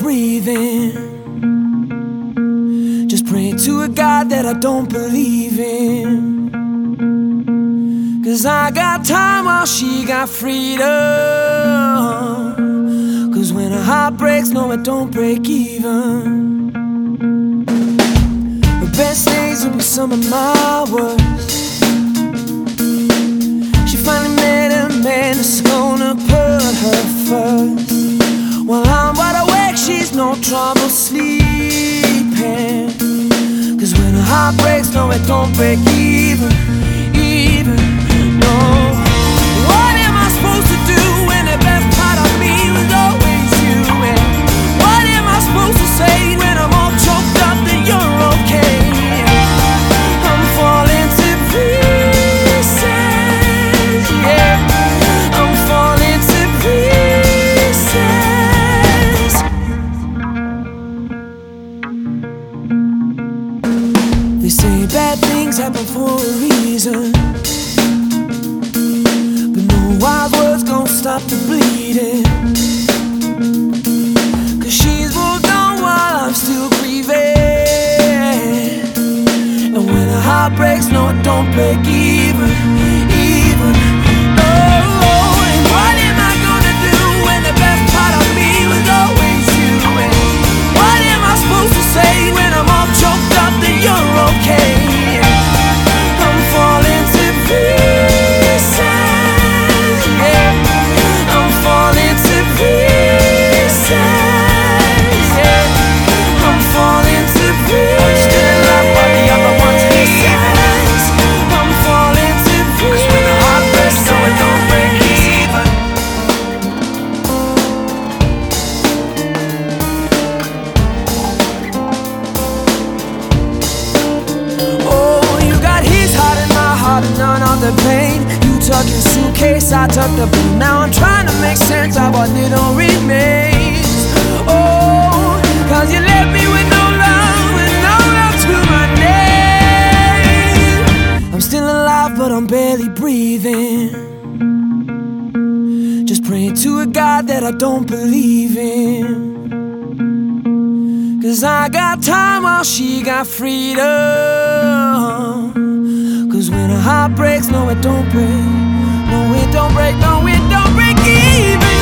breathing. Just praying to a God that I don't believe in. Cause I got time while she got freedom. Cause when a heart breaks, no, it don't break even. The best days will be some of my worst. No trouble sleeping. Cause when a heart breaks, no, it don't break even, They say bad things happen for a reason. But no wild words gonna stop the bleeding. Cause she's moved on while I'm still grieving. And when a heart breaks, no, it don't break even, even. I took the blue. Now I'm trying to make sense of what little remains. Oh, cause you left me with no love and no love to my name. I'm still alive, but I'm barely breathing. Just praying to a God that I don't believe in. Cause I got time while she got freedom. Cause when a heart breaks, no, it don't break no it don't break even.